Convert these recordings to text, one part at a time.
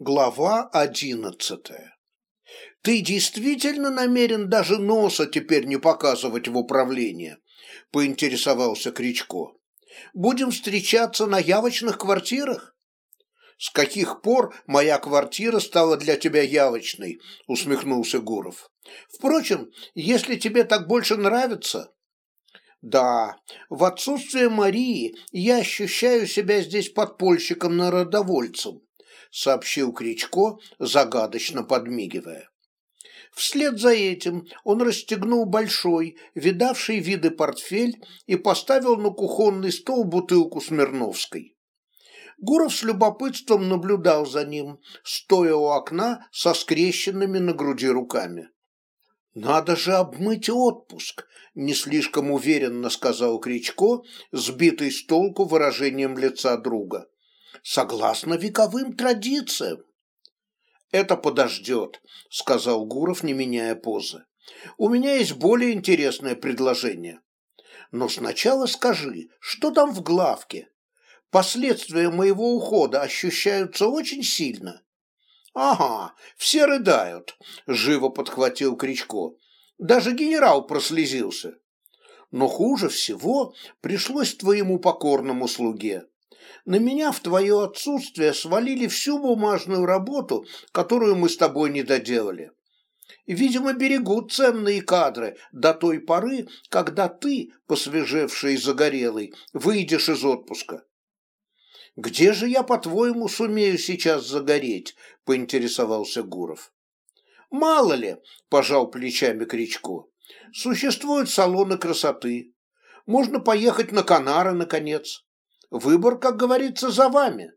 Глава одиннадцатая. «Ты действительно намерен даже носа теперь не показывать в управление?» – поинтересовался Кричко. «Будем встречаться на явочных квартирах?» «С каких пор моя квартира стала для тебя явочной?» – усмехнулся Гуров. «Впрочем, если тебе так больше нравится...» «Да, в отсутствие Марии я ощущаю себя здесь подпольщиком-народовольцем сообщил Кричко, загадочно подмигивая. Вслед за этим он расстегнул большой, видавший виды портфель и поставил на кухонный стол бутылку Смирновской. Гуров с любопытством наблюдал за ним, стоя у окна со скрещенными на груди руками. «Надо же обмыть отпуск», – не слишком уверенно сказал Кричко, сбитый с толку выражением лица друга согласно вековым традициям. «Это подождет», — сказал Гуров, не меняя позы. «У меня есть более интересное предложение. Но сначала скажи, что там в главке? Последствия моего ухода ощущаются очень сильно». «Ага, все рыдают», — живо подхватил Кричко. «Даже генерал прослезился. Но хуже всего пришлось твоему покорному слуге на меня в твое отсутствие свалили всю бумажную работу, которую мы с тобой не доделали. Видимо, берегут ценные кадры до той поры, когда ты, посвежевший и загорелый, выйдешь из отпуска. «Где же я, по-твоему, сумею сейчас загореть?» – поинтересовался Гуров. «Мало ли», – пожал плечами Кричко, – «существуют салоны красоты. Можно поехать на Канары, наконец. Выбор, как говорится, за вами.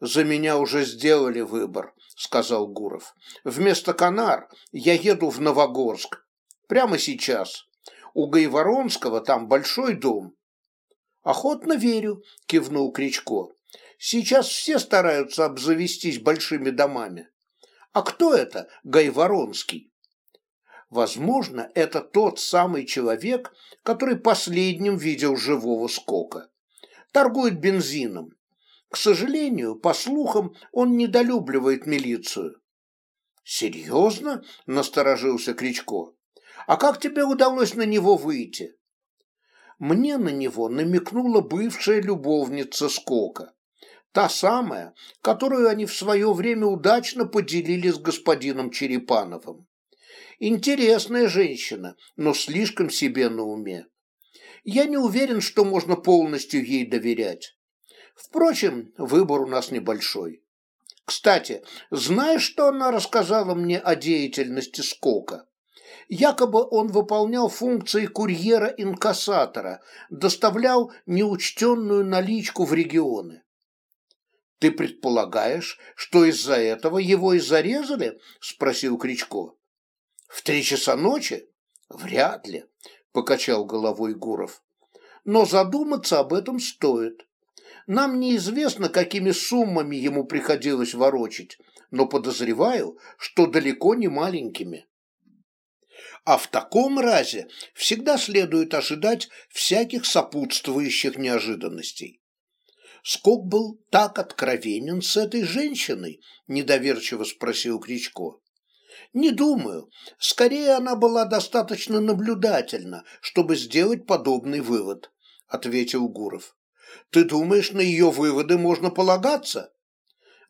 За меня уже сделали выбор, сказал Гуров. Вместо Канар я еду в Новогорск. Прямо сейчас. У Гайворонского там большой дом. Охотно верю, кивнул Кричко. Сейчас все стараются обзавестись большими домами. А кто это Гайворонский? Возможно, это тот самый человек, который последним видел живого скока торгует бензином. К сожалению, по слухам, он недолюбливает милицию. «Серьезно?» – насторожился Кричко. «А как тебе удалось на него выйти?» Мне на него намекнула бывшая любовница Скока. Та самая, которую они в свое время удачно поделили с господином Черепановым. Интересная женщина, но слишком себе на уме я не уверен, что можно полностью ей доверять. Впрочем, выбор у нас небольшой. Кстати, знаешь, что она рассказала мне о деятельности Скока? Якобы он выполнял функции курьера-инкассатора, доставлял неучтенную наличку в регионы. «Ты предполагаешь, что из-за этого его и зарезали?» – спросил Кричко. «В три часа ночи? Вряд ли покачал головой Гуров. Но задуматься об этом стоит. Нам неизвестно, какими суммами ему приходилось ворочить, но подозреваю, что далеко не маленькими. А в таком разе всегда следует ожидать всяких сопутствующих неожиданностей. Скок был так откровенен с этой женщиной, недоверчиво спросил Кричко. Не думаю. Скорее, она была достаточно наблюдательна, чтобы сделать подобный вывод, ответил Гуров. Ты думаешь, на ее выводы можно полагаться?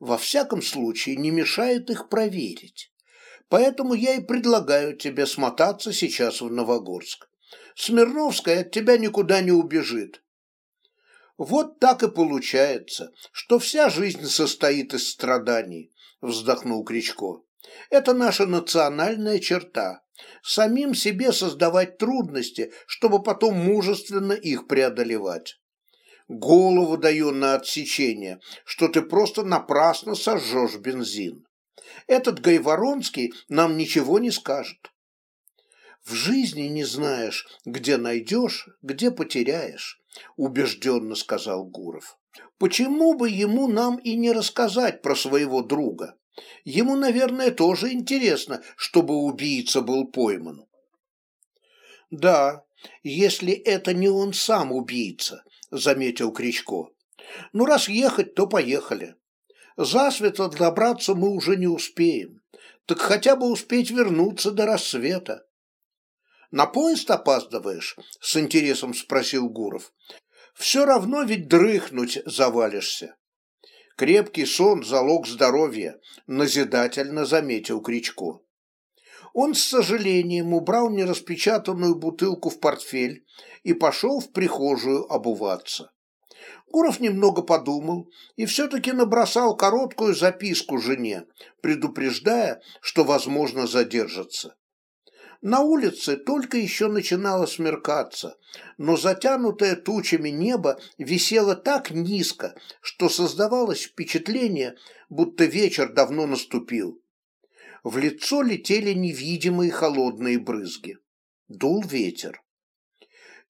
Во всяком случае, не мешает их проверить. Поэтому я и предлагаю тебе смотаться сейчас в Новогорск. Смирновская от тебя никуда не убежит. Вот так и получается, что вся жизнь состоит из страданий, вздохнул Кричко. Это наша национальная черта. Самим себе создавать трудности, чтобы потом мужественно их преодолевать. Голову даю на отсечение, что ты просто напрасно сожжешь бензин. Этот Гайворонский нам ничего не скажет. В жизни не знаешь, где найдешь, где потеряешь, убежденно сказал Гуров. Почему бы ему нам и не рассказать про своего друга? Ему, наверное, тоже интересно, чтобы убийца был пойман. Да, если это не он сам убийца, заметил Кричко. Ну, раз ехать, то поехали. Засветло добраться мы уже не успеем. Так хотя бы успеть вернуться до рассвета. На поезд опаздываешь? С интересом спросил Гуров. Все равно ведь дрыхнуть завалишься. Крепкий сон – залог здоровья, назидательно заметил Кричко. Он с сожалением убрал нераспечатанную бутылку в портфель и пошел в прихожую обуваться. Гуров немного подумал и все-таки набросал короткую записку жене, предупреждая, что, возможно, задержится. На улице только еще начинало смеркаться, но затянутое тучами небо висело так низко, что создавалось впечатление, будто вечер давно наступил. В лицо летели невидимые холодные брызги. Дул ветер.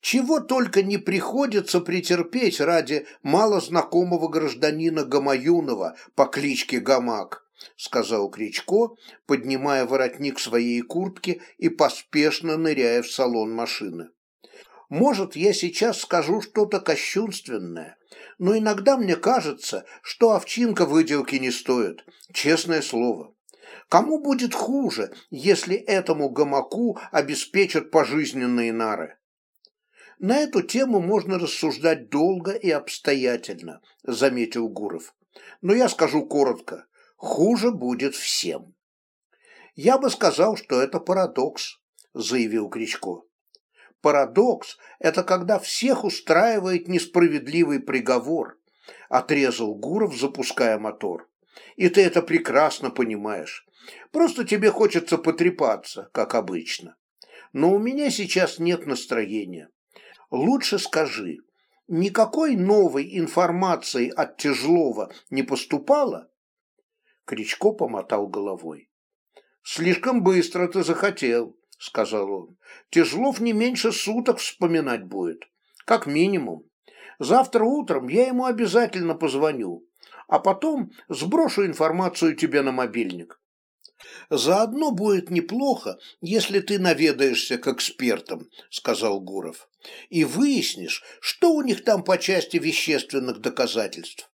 Чего только не приходится претерпеть ради малознакомого гражданина Гамаюнова по кличке Гамак, сказал Кричко, поднимая воротник своей куртки и поспешно ныряя в салон машины. Может, я сейчас скажу что-то кощунственное, но иногда мне кажется, что овчинка выделки не стоит, честное слово. Кому будет хуже, если этому гамаку обеспечат пожизненные нары? На эту тему можно рассуждать долго и обстоятельно, заметил Гуров. Но я скажу коротко. Хуже будет всем. Я бы сказал, что это парадокс, заявил Кричко. Парадокс – это когда всех устраивает несправедливый приговор, отрезал Гуров, запуская мотор. И ты это прекрасно понимаешь. Просто тебе хочется потрепаться, как обычно. Но у меня сейчас нет настроения. Лучше скажи, никакой новой информации от Тяжлова не поступало? Кричко помотал головой. Слишком быстро ты захотел, сказал он. Тяжлов не меньше суток вспоминать будет, как минимум. Завтра утром я ему обязательно позвоню, а потом сброшу информацию тебе на мобильник. Заодно будет неплохо, если ты наведаешься к экспертам, сказал Гуров, и выяснишь, что у них там по части вещественных доказательств.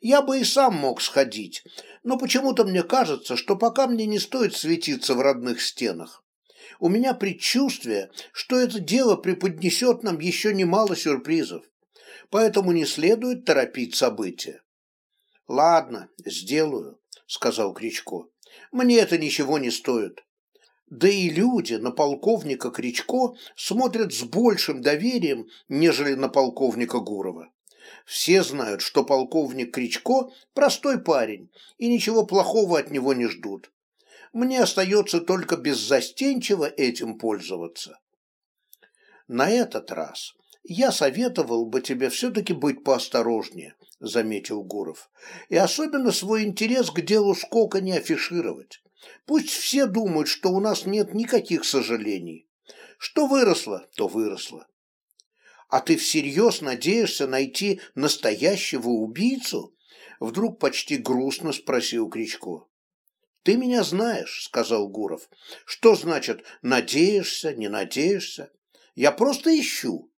Я бы и сам мог сходить, но почему-то мне кажется, что пока мне не стоит светиться в родных стенах. У меня предчувствие, что это дело преподнесет нам еще немало сюрпризов, поэтому не следует торопить события. «Ладно, сделаю», — сказал Кричко. Мне это ничего не стоит. Да и люди на полковника Кричко смотрят с большим доверием, нежели на полковника Гурова. Все знают, что полковник Кричко – простой парень, и ничего плохого от него не ждут. Мне остается только беззастенчиво этим пользоваться. На этот раз я советовал бы тебе все-таки быть поосторожнее, – заметил Гуров. «И особенно свой интерес к делу Скока не афишировать. Пусть все думают, что у нас нет никаких сожалений. Что выросло, то выросло. А ты всерьез надеешься найти настоящего убийцу?» Вдруг почти грустно спросил Кричко. «Ты меня знаешь», — сказал Гуров. «Что значит «надеешься», «не надеешься»? Я просто ищу.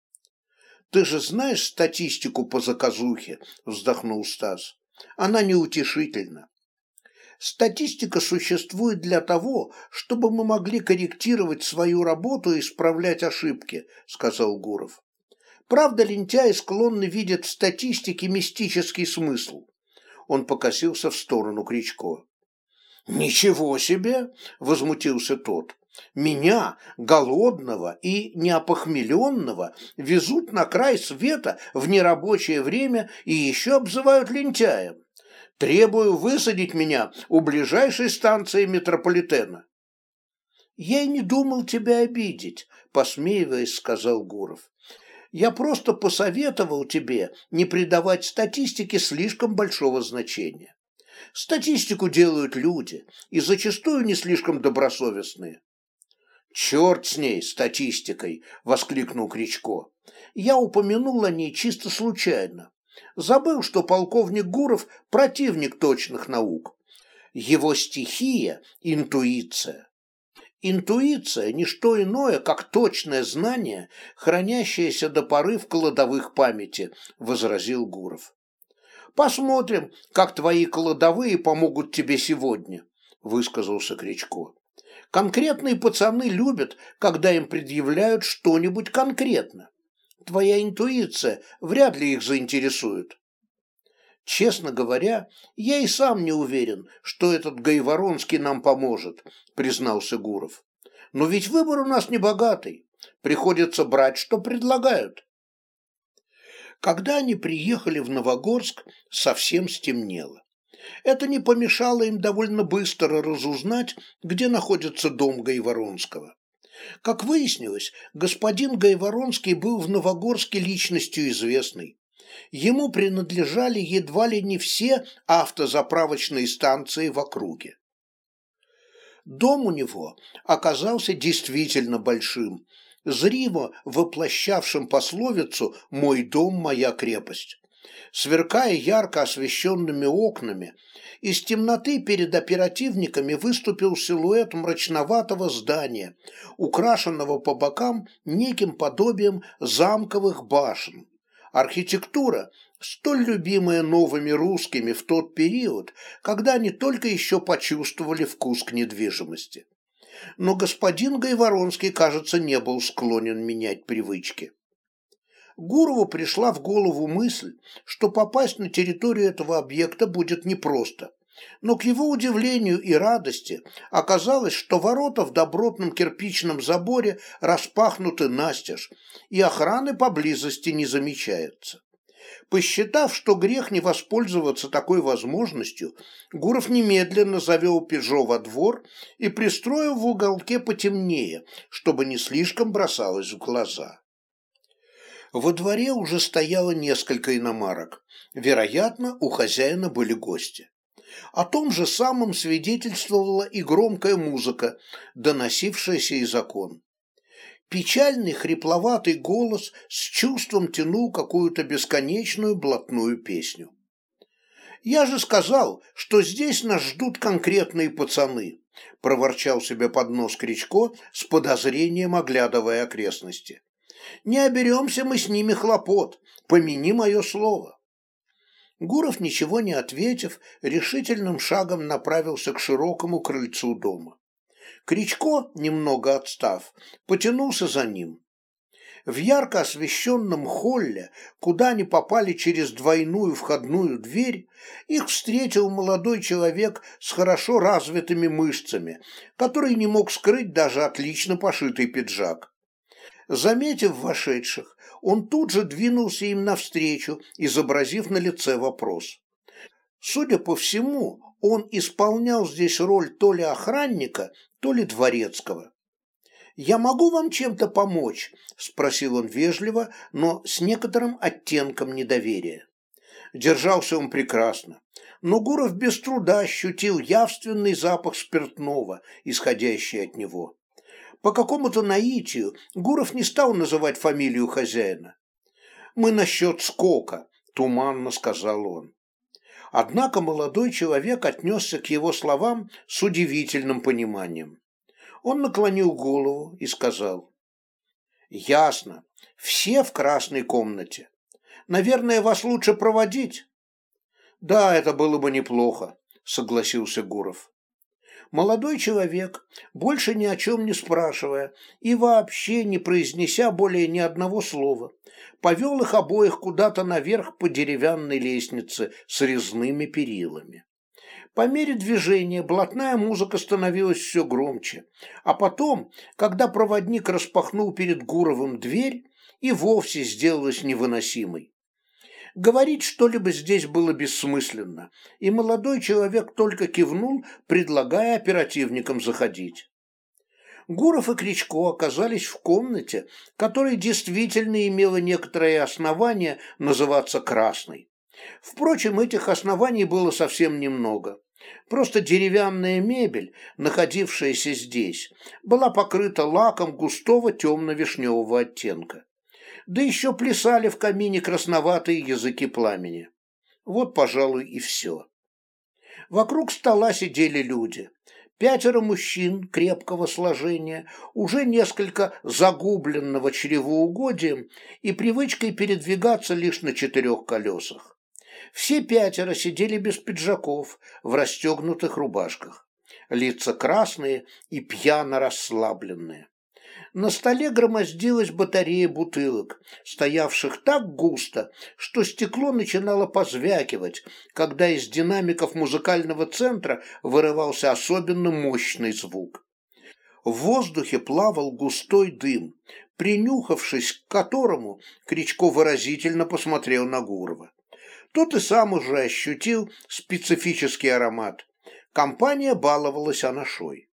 Ты же знаешь статистику по заказухе, вздохнул Стас. Она неутешительна. Статистика существует для того, чтобы мы могли корректировать свою работу и исправлять ошибки, сказал Гуров. Правда, лентяи склонны видеть в статистике мистический смысл. Он покосился в сторону Кричко. «Ничего себе!» – возмутился тот. Меня, голодного и неопохмеленного, везут на край света в нерабочее время и еще обзывают лентяем. Требую высадить меня у ближайшей станции метрополитена. Я и не думал тебя обидеть, посмеиваясь, сказал Гуров. Я просто посоветовал тебе не придавать статистике слишком большого значения. Статистику делают люди, и зачастую не слишком добросовестные. «Черт с ней, статистикой!» – воскликнул Кричко. «Я упомянул о ней чисто случайно. Забыл, что полковник Гуров – противник точных наук. Его стихия – интуиция. Интуиция – не что иное, как точное знание, хранящееся до поры в кладовых памяти», – возразил Гуров. Посмотрим, как твои кладовые помогут тебе сегодня, высказался Кричко. Конкретные пацаны любят, когда им предъявляют что-нибудь конкретно. Твоя интуиция вряд ли их заинтересует. Честно говоря, я и сам не уверен, что этот Гайворонский нам поможет, признался Гуров. Но ведь выбор у нас не богатый. Приходится брать, что предлагают. Когда они приехали в Новогорск, совсем стемнело. Это не помешало им довольно быстро разузнать, где находится дом Гайворонского. Как выяснилось, господин Гайворонский был в Новогорске личностью известной. Ему принадлежали едва ли не все автозаправочные станции в округе. Дом у него оказался действительно большим, зримо воплощавшим пословицу «мой дом, моя крепость». Сверкая ярко освещенными окнами, из темноты перед оперативниками выступил силуэт мрачноватого здания, украшенного по бокам неким подобием замковых башен. Архитектура, столь любимая новыми русскими в тот период, когда они только еще почувствовали вкус к недвижимости. Но господин Гайворонский, кажется, не был склонен менять привычки. Гурову пришла в голову мысль, что попасть на территорию этого объекта будет непросто. Но к его удивлению и радости оказалось, что ворота в добротном кирпичном заборе распахнуты настежь, и охраны поблизости не замечается. Посчитав, что грех не воспользоваться такой возможностью, Гуров немедленно завел Пежо во двор и пристроил в уголке потемнее, чтобы не слишком бросалось в глаза. Во дворе уже стояло несколько иномарок. Вероятно, у хозяина были гости. О том же самом свидетельствовала и громкая музыка, доносившаяся из окон. Печальный хрипловатый голос с чувством тянул какую-то бесконечную блатную песню. «Я же сказал, что здесь нас ждут конкретные пацаны», проворчал себе под нос Кричко с подозрением оглядывая окрестности. «Не оберемся мы с ними хлопот, помяни мое слово». Гуров, ничего не ответив, решительным шагом направился к широкому крыльцу дома. Кричко, немного отстав, потянулся за ним. В ярко освещенном холле, куда они попали через двойную входную дверь, их встретил молодой человек с хорошо развитыми мышцами, который не мог скрыть даже отлично пошитый пиджак. Заметив вошедших, он тут же двинулся им навстречу, изобразив на лице вопрос. Судя по всему, он исполнял здесь роль то ли охранника, то ли дворецкого. «Я могу вам чем-то помочь?» – спросил он вежливо, но с некоторым оттенком недоверия. Держался он прекрасно, но Гуров без труда ощутил явственный запах спиртного, исходящий от него. По какому-то наитию Гуров не стал называть фамилию хозяина. «Мы насчет скока», – туманно сказал он. Однако молодой человек отнесся к его словам с удивительным пониманием. Он наклонил голову и сказал. «Ясно. Все в красной комнате. Наверное, вас лучше проводить?» «Да, это было бы неплохо», — согласился Гуров молодой человек, больше ни о чем не спрашивая и вообще не произнеся более ни одного слова, повел их обоих куда-то наверх по деревянной лестнице с резными перилами. По мере движения блатная музыка становилась все громче, а потом, когда проводник распахнул перед Гуровым дверь, и вовсе сделалась невыносимой. Говорить что-либо здесь было бессмысленно, и молодой человек только кивнул, предлагая оперативникам заходить. Гуров и Кричко оказались в комнате, которая действительно имела некоторое основание называться «красной». Впрочем, этих оснований было совсем немного. Просто деревянная мебель, находившаяся здесь, была покрыта лаком густого темно-вишневого оттенка да еще плясали в камине красноватые языки пламени. Вот, пожалуй, и все. Вокруг стола сидели люди. Пятеро мужчин крепкого сложения, уже несколько загубленного чревоугодием и привычкой передвигаться лишь на четырех колесах. Все пятеро сидели без пиджаков, в расстегнутых рубашках. Лица красные и пьяно расслабленные. На столе громоздилась батарея бутылок, стоявших так густо, что стекло начинало позвякивать, когда из динамиков музыкального центра вырывался особенно мощный звук. В воздухе плавал густой дым, принюхавшись к которому, Кричко выразительно посмотрел на Гурова. Тот и сам уже ощутил специфический аромат. Компания баловалась анашой.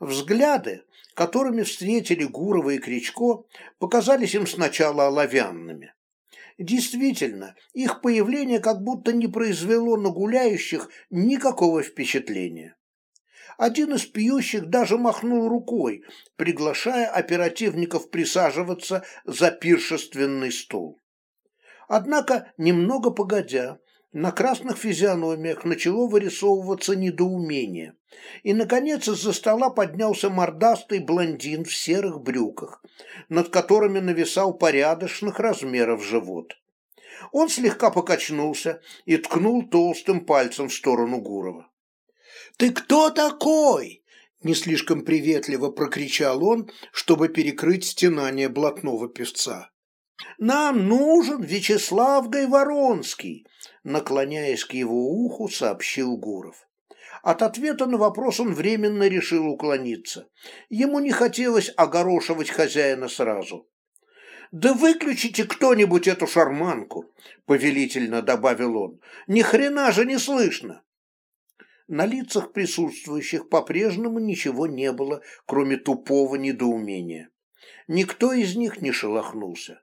Взгляды, которыми встретили Гурова и Кричко, показались им сначала оловянными. Действительно, их появление как будто не произвело на гуляющих никакого впечатления. Один из пьющих даже махнул рукой, приглашая оперативников присаживаться за пиршественный стол. Однако, немного погодя, на красных физиономиях начало вырисовываться недоумение, и, наконец, из-за стола поднялся мордастый блондин в серых брюках, над которыми нависал порядочных размеров живот. Он слегка покачнулся и ткнул толстым пальцем в сторону Гурова. «Ты кто такой?» не слишком приветливо прокричал он, чтобы перекрыть стенание блатного певца. «Нам нужен Вячеслав Гайворонский», наклоняясь к его уху, сообщил Гуров. От ответа на вопрос он временно решил уклониться. Ему не хотелось огорошивать хозяина сразу. «Да выключите кто-нибудь эту шарманку!» — повелительно добавил он. «Ни хрена же не слышно!» На лицах присутствующих по-прежнему ничего не было, кроме тупого недоумения. Никто из них не шелохнулся.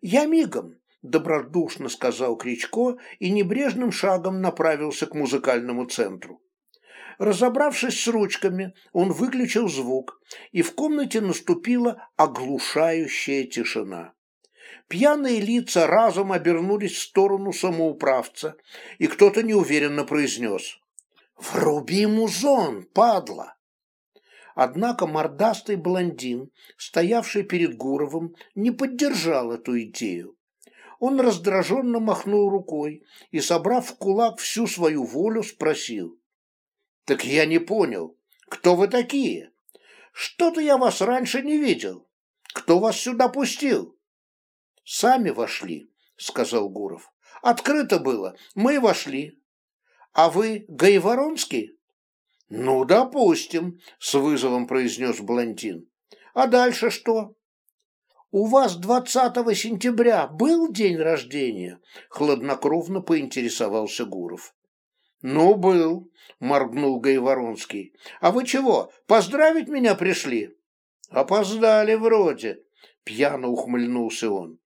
«Я мигом», – добродушно сказал Кричко и небрежным шагом направился к музыкальному центру. Разобравшись с ручками, он выключил звук, и в комнате наступила оглушающая тишина. Пьяные лица разом обернулись в сторону самоуправца, и кто-то неуверенно произнес «Вруби музон, падла!» Однако мордастый блондин, стоявший перед Гуровым, не поддержал эту идею. Он раздраженно махнул рукой и, собрав в кулак всю свою волю, спросил. «Так я не понял, кто вы такие? Что-то я вас раньше не видел. Кто вас сюда пустил?» «Сами вошли», — сказал Гуров. «Открыто было, мы вошли. А вы Гайворонский?» «Ну, допустим», — с вызовом произнес блондин. «А дальше что?» «У вас 20 сентября был день рождения?» — хладнокровно поинтересовался Гуров. «Ну, был», — моргнул Гайворонский. «А вы чего, поздравить меня пришли?» «Опоздали вроде», — пьяно ухмыльнулся он.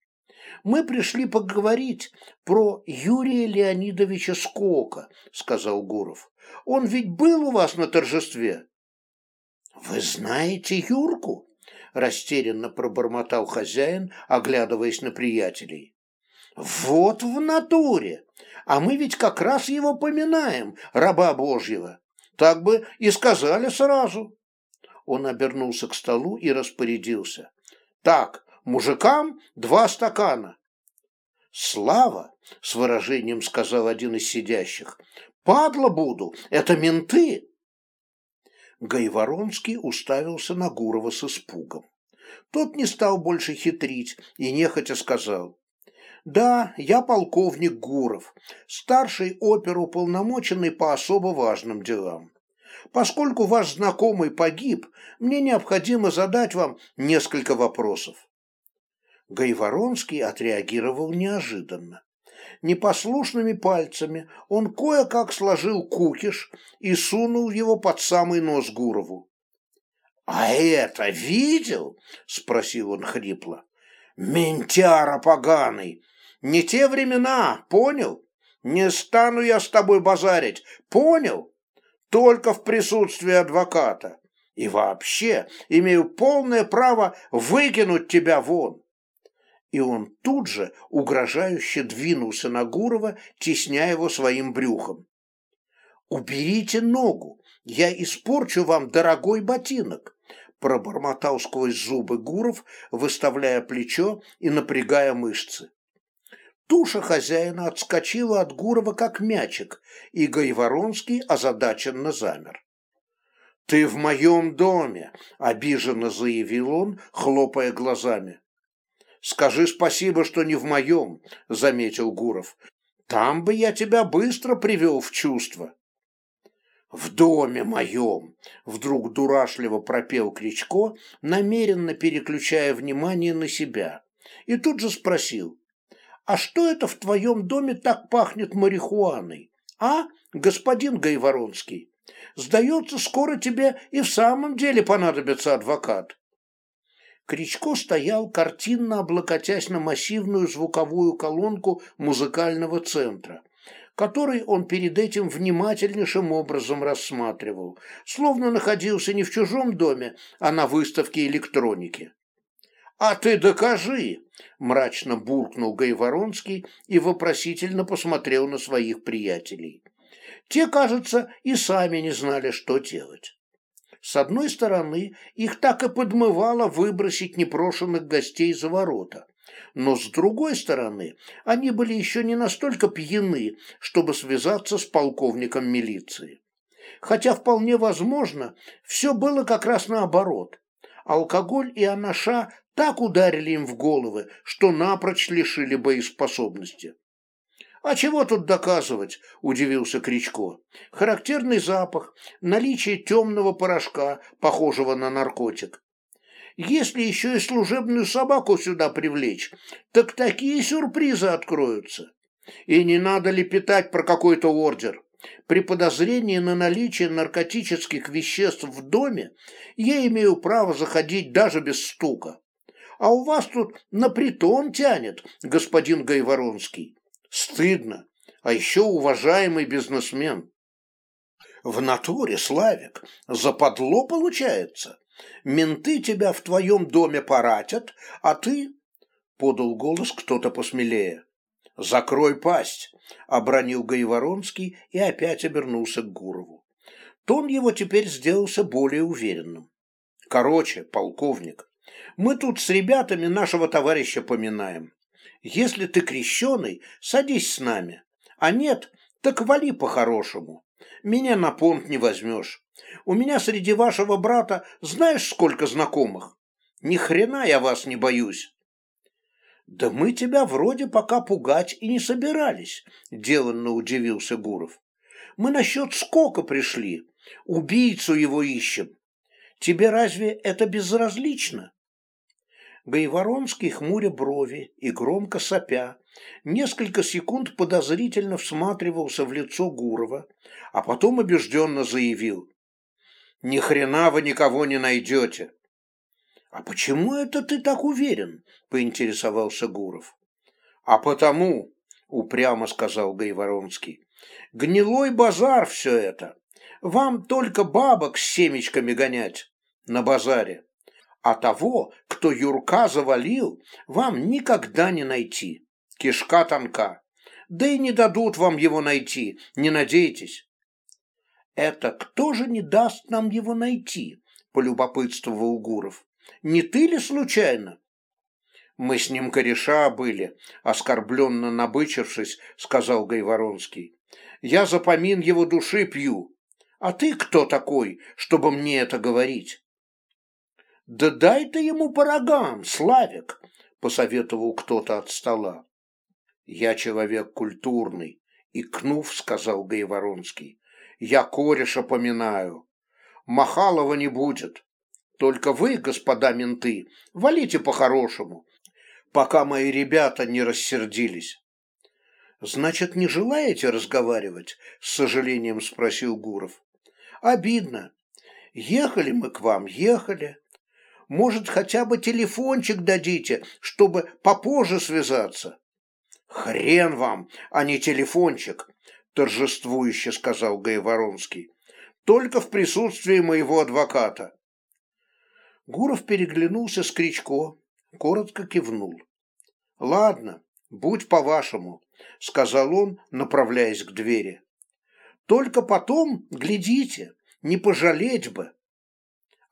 «Мы пришли поговорить про Юрия Леонидовича Скока», — сказал Гуров. Он ведь был у вас на торжестве. Вы знаете Юрку? Растерянно пробормотал хозяин, оглядываясь на приятелей. Вот в натуре. А мы ведь как раз его поминаем, раба Божьего. Так бы и сказали сразу. Он обернулся к столу и распорядился. Так, мужикам два стакана. Слава, с выражением сказал один из сидящих, Падла буду, это менты. Гайворонский уставился на Гурова с испугом. Тот не стал больше хитрить и нехотя сказал. «Да, я полковник Гуров, старший оперуполномоченный по особо важным делам. Поскольку ваш знакомый погиб, мне необходимо задать вам несколько вопросов». Гайворонский отреагировал неожиданно непослушными пальцами он кое-как сложил кукиш и сунул его под самый нос Гурову. «А это видел?» — спросил он хрипло. «Ментяра поганый! Не те времена, понял? Не стану я с тобой базарить, понял? Только в присутствии адвоката. И вообще имею полное право выкинуть тебя вон и он тут же угрожающе двинулся на Гурова, тесняя его своим брюхом. «Уберите ногу, я испорчу вам дорогой ботинок», пробормотал сквозь зубы Гуров, выставляя плечо и напрягая мышцы. Туша хозяина отскочила от Гурова как мячик, и Гайворонский озадаченно замер. «Ты в моем доме!» — обиженно заявил он, хлопая глазами. «Скажи спасибо, что не в моем», — заметил Гуров. «Там бы я тебя быстро привел в чувство». «В доме моем!» — вдруг дурашливо пропел Кричко, намеренно переключая внимание на себя, и тут же спросил а что это в твоем доме так пахнет марихуаной, а, господин Гайворонский? Сдается, скоро тебе и в самом деле понадобится адвокат. Кричко стоял, картинно облокотясь на массивную звуковую колонку музыкального центра, который он перед этим внимательнейшим образом рассматривал, словно находился не в чужом доме, а на выставке электроники. «А ты докажи!» – мрачно буркнул Гайворонский и вопросительно посмотрел на своих приятелей. Те, кажется, и сами не знали, что делать. С одной стороны, их так и подмывало выбросить непрошенных гостей за ворота. Но с другой стороны, они были еще не настолько пьяны, чтобы связаться с полковником милиции. Хотя вполне возможно, все было как раз наоборот. Алкоголь и анаша так ударили им в головы, что напрочь лишили боеспособности. «А чего тут доказывать?» – удивился Кричко. «Характерный запах, наличие темного порошка, похожего на наркотик. Если еще и служебную собаку сюда привлечь, так такие сюрпризы откроются. И не надо лепетать про какой-то ордер. При подозрении на наличие наркотических веществ в доме я имею право заходить даже без стука а у вас тут на притон тянет, господин Гайворонский. Стыдно, а еще уважаемый бизнесмен. В натуре, Славик, западло получается. Менты тебя в твоем доме поратят, а ты... Подал голос кто-то посмелее. «Закрой пасть!» — обронил Гайворонский и опять обернулся к Гурову. Тон его теперь сделался более уверенным. «Короче, полковник, мы тут с ребятами нашего товарища поминаем. Если ты крещеный, садись с нами. А нет, так вали по-хорошему. Меня на понт не возьмешь. У меня среди вашего брата знаешь сколько знакомых? Ни хрена я вас не боюсь. Да мы тебя вроде пока пугать и не собирались, деланно удивился Гуров. Мы насчет скока пришли. Убийцу его ищем. Тебе разве это безразлично? Гайворонский, хмуря брови и громко сопя, несколько секунд подозрительно всматривался в лицо Гурова, а потом убежденно заявил. «Ни хрена вы никого не найдете!» «А почему это ты так уверен?» – поинтересовался Гуров. «А потому», – упрямо сказал Гайворонский, – «гнилой базар все это. Вам только бабок с семечками гонять на базаре а того, кто Юрка завалил, вам никогда не найти. Кишка тонка. Да и не дадут вам его найти, не надейтесь. Это кто же не даст нам его найти? Полюбопытствовал Гуров. Не ты ли случайно? Мы с ним кореша были, оскорбленно набычившись, сказал Гайворонский. Я за помин его души пью. А ты кто такой, чтобы мне это говорить? «Да дай ты ему по рогам, Славик!» – посоветовал кто-то от стола. «Я человек культурный», – икнув, сказал Гайворонский. «Я кореша поминаю. Махалова не будет. Только вы, господа менты, валите по-хорошему, пока мои ребята не рассердились». «Значит, не желаете разговаривать?» – с сожалением спросил Гуров. «Обидно. Ехали мы к вам, ехали. Может, хотя бы телефончик дадите, чтобы попозже связаться? Хрен вам, а не телефончик, торжествующе сказал Гайворонский. Только в присутствии моего адвоката. Гуров переглянулся с Кричко, коротко кивнул. Ладно, будь по-вашему, сказал он, направляясь к двери. Только потом глядите, не пожалеть бы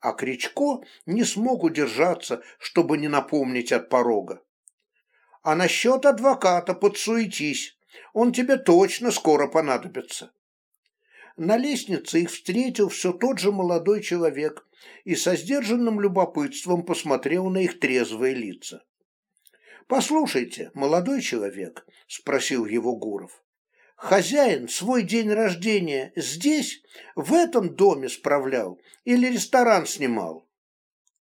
а Кричко не смог удержаться, чтобы не напомнить от порога. А насчет адвоката подсуетись, он тебе точно скоро понадобится. На лестнице их встретил все тот же молодой человек и со сдержанным любопытством посмотрел на их трезвые лица. «Послушайте, молодой человек», — спросил его Гуров, — «хозяин свой день рождения здесь, в этом доме справлял или ресторан снимал?»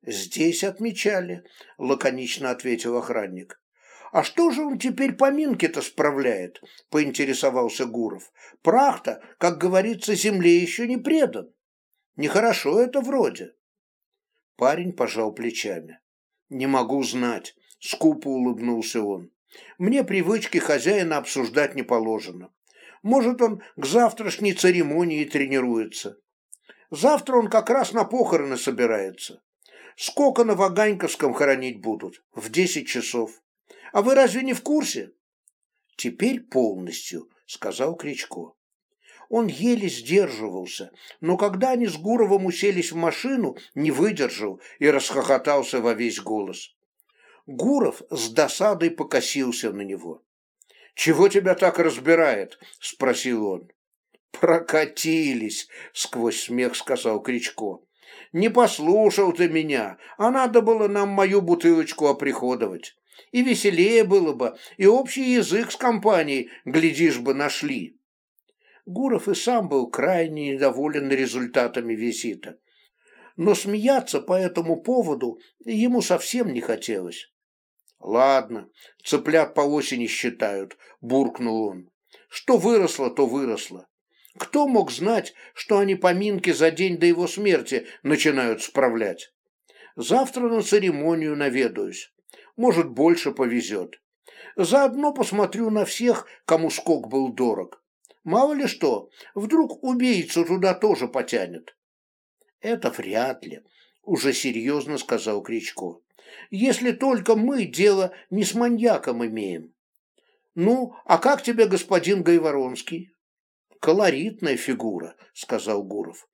«Здесь отмечали», — лаконично ответил охранник. «А что же он теперь поминки-то справляет?» – поинтересовался Гуров. «Прах-то, как говорится, земле еще не предан. Нехорошо это вроде». Парень пожал плечами. «Не могу знать», – скупо улыбнулся он. «Мне привычки хозяина обсуждать не положено. Может, он к завтрашней церемонии тренируется. Завтра он как раз на похороны собирается. Сколько на Ваганьковском хоронить будут? В десять часов. А вы разве не в курсе? Теперь полностью, сказал Кричко. Он еле сдерживался, но когда они с Гуровым уселись в машину, не выдержал и расхохотался во весь голос. Гуров с досадой покосился на него. «Чего тебя так разбирает?» – спросил он. «Прокатились!» – сквозь смех сказал Кричко. «Не послушал ты меня, а надо было нам мою бутылочку оприходовать и веселее было бы, и общий язык с компанией, глядишь бы, нашли. Гуров и сам был крайне недоволен результатами визита. Но смеяться по этому поводу ему совсем не хотелось. «Ладно, цыплят по осени считают», – буркнул он. «Что выросло, то выросло. Кто мог знать, что они поминки за день до его смерти начинают справлять? Завтра на церемонию наведаюсь может, больше повезет. Заодно посмотрю на всех, кому скок был дорог. Мало ли что, вдруг убийцу туда тоже потянет. Это вряд ли, уже серьезно сказал Кричко. Если только мы дело не с маньяком имеем. Ну, а как тебе господин Гайворонский? Колоритная фигура, сказал Гуров.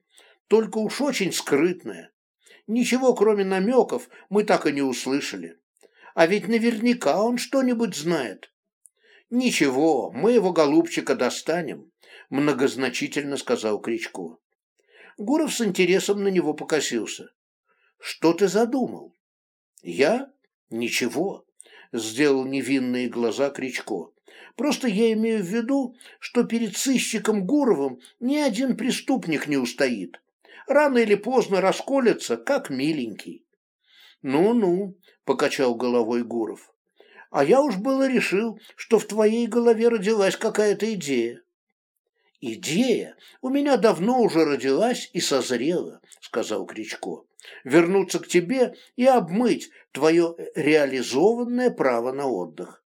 Только уж очень скрытная. Ничего, кроме намеков, мы так и не услышали. А ведь наверняка он что-нибудь знает. Ничего, мы его голубчика достанем, многозначительно сказал Кричко. Гуров с интересом на него покосился. Что ты задумал? Я? Ничего, сделал невинные глаза Кричко. Просто я имею в виду, что перед сыщиком Гуровым ни один преступник не устоит. Рано или поздно расколется, как миленький. Ну-ну, покачал головой Гуров. А я уж было решил, что в твоей голове родилась какая-то идея. Идея у меня давно уже родилась и созрела, сказал Кричко. Вернуться к тебе и обмыть твое реализованное право на отдых.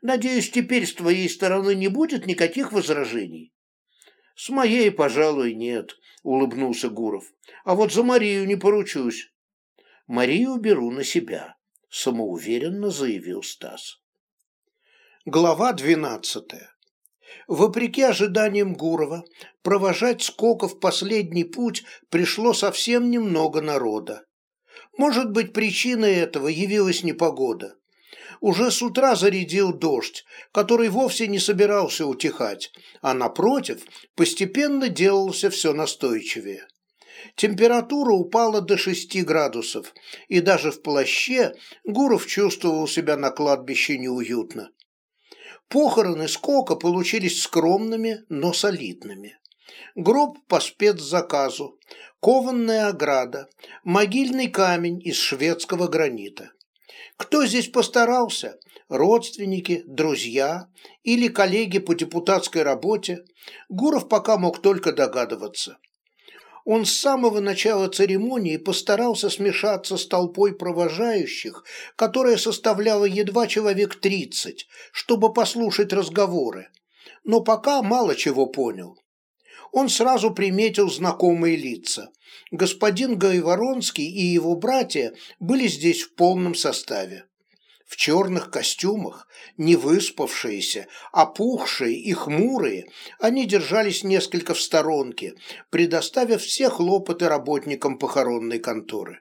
Надеюсь, теперь с твоей стороны не будет никаких возражений. С моей, пожалуй, нет, улыбнулся Гуров. А вот за Марию не поручусь. Марию беру на себя самоуверенно заявил Стас. Глава двенадцатая. Вопреки ожиданиям Гурова, провожать Скока в последний путь пришло совсем немного народа. Может быть, причиной этого явилась непогода. Уже с утра зарядил дождь, который вовсе не собирался утихать, а, напротив, постепенно делался все настойчивее. Температура упала до 6 градусов, и даже в плаще Гуров чувствовал себя на кладбище неуютно. Похороны Скока получились скромными, но солидными. Гроб по спецзаказу, кованная ограда, могильный камень из шведского гранита. Кто здесь постарался? Родственники, друзья или коллеги по депутатской работе? Гуров пока мог только догадываться он с самого начала церемонии постарался смешаться с толпой провожающих, которая составляла едва человек тридцать, чтобы послушать разговоры, но пока мало чего понял. Он сразу приметил знакомые лица. Господин Гайворонский и его братья были здесь в полном составе в черных костюмах, не выспавшиеся, опухшие и хмурые, они держались несколько в сторонке, предоставив все хлопоты работникам похоронной конторы.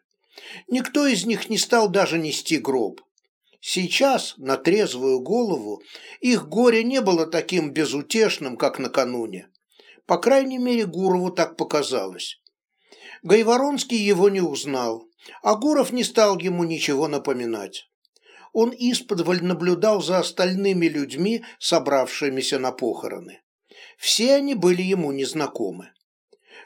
Никто из них не стал даже нести гроб. Сейчас, на трезвую голову, их горе не было таким безутешным, как накануне. По крайней мере, Гурову так показалось. Гайворонский его не узнал, а Гуров не стал ему ничего напоминать. Он исподволь наблюдал за остальными людьми, собравшимися на похороны. Все они были ему незнакомы.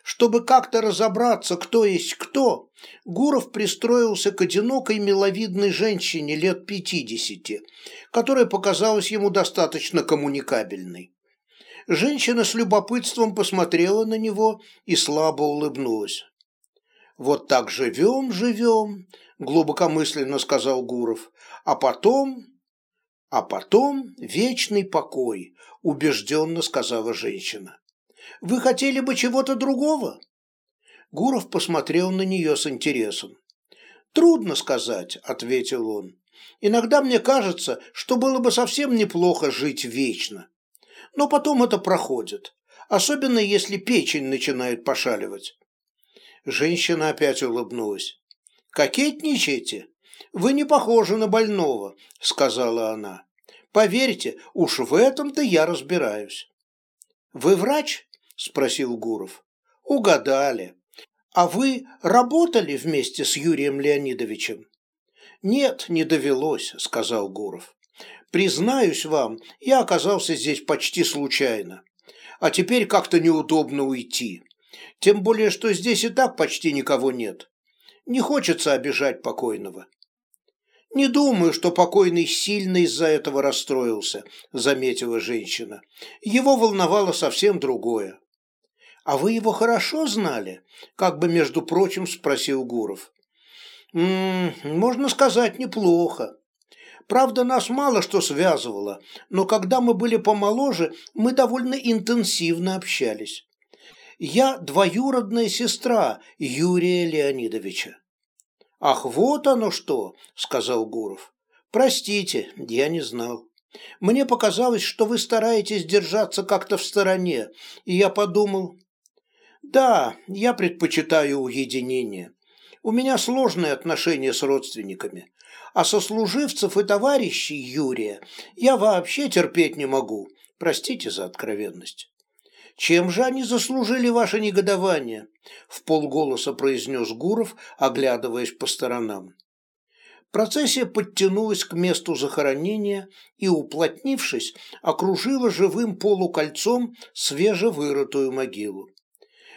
Чтобы как-то разобраться, кто есть кто, Гуров пристроился к одинокой миловидной женщине лет пятидесяти, которая показалась ему достаточно коммуникабельной. Женщина с любопытством посмотрела на него и слабо улыбнулась. «Вот так живем, живем», — глубокомысленно сказал Гуров, «а потом...» «А потом вечный покой», — убежденно сказала женщина. Вы хотели бы чего-то другого?» Гуров посмотрел на нее с интересом. «Трудно сказать», — ответил он. «Иногда мне кажется, что было бы совсем неплохо жить вечно. Но потом это проходит, особенно если печень начинает пошаливать». Женщина опять улыбнулась. «Кокетничаете? Вы не похожи на больного», — сказала она. «Поверьте, уж в этом-то я разбираюсь». «Вы врач?» – спросил Гуров. «Угадали. А вы работали вместе с Юрием Леонидовичем?» «Нет, не довелось», – сказал Гуров. «Признаюсь вам, я оказался здесь почти случайно. А теперь как-то неудобно уйти. Тем более, что здесь и так почти никого нет. Не хочется обижать покойного». «Не думаю, что покойный сильно из-за этого расстроился», – заметила женщина. «Его волновало совсем другое». «А вы его хорошо знали?» – как бы, между прочим, спросил Гуров. «М -м, «Можно сказать, неплохо. Правда, нас мало что связывало, но когда мы были помоложе, мы довольно интенсивно общались. Я двоюродная сестра Юрия Леонидовича». «Ах, вот оно что!» – сказал Гуров. «Простите, я не знал. Мне показалось, что вы стараетесь держаться как-то в стороне, и я подумал, да, я предпочитаю уединение. У меня сложные отношения с родственниками, а сослуживцев и товарищей Юрия я вообще терпеть не могу. Простите за откровенность. Чем же они заслужили ваше негодование? В полголоса произнес Гуров, оглядываясь по сторонам. Процессия подтянулась к месту захоронения и, уплотнившись, окружила живым полукольцом свежевырытую могилу.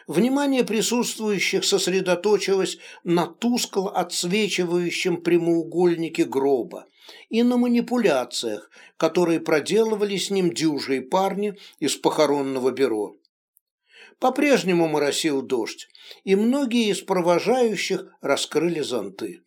Внимание присутствующих сосредоточилось на тускло отсвечивающем прямоугольнике гроба и на манипуляциях, которые проделывали с ним дюжие парни из похоронного бюро. По-прежнему моросил дождь, и многие из провожающих раскрыли зонты.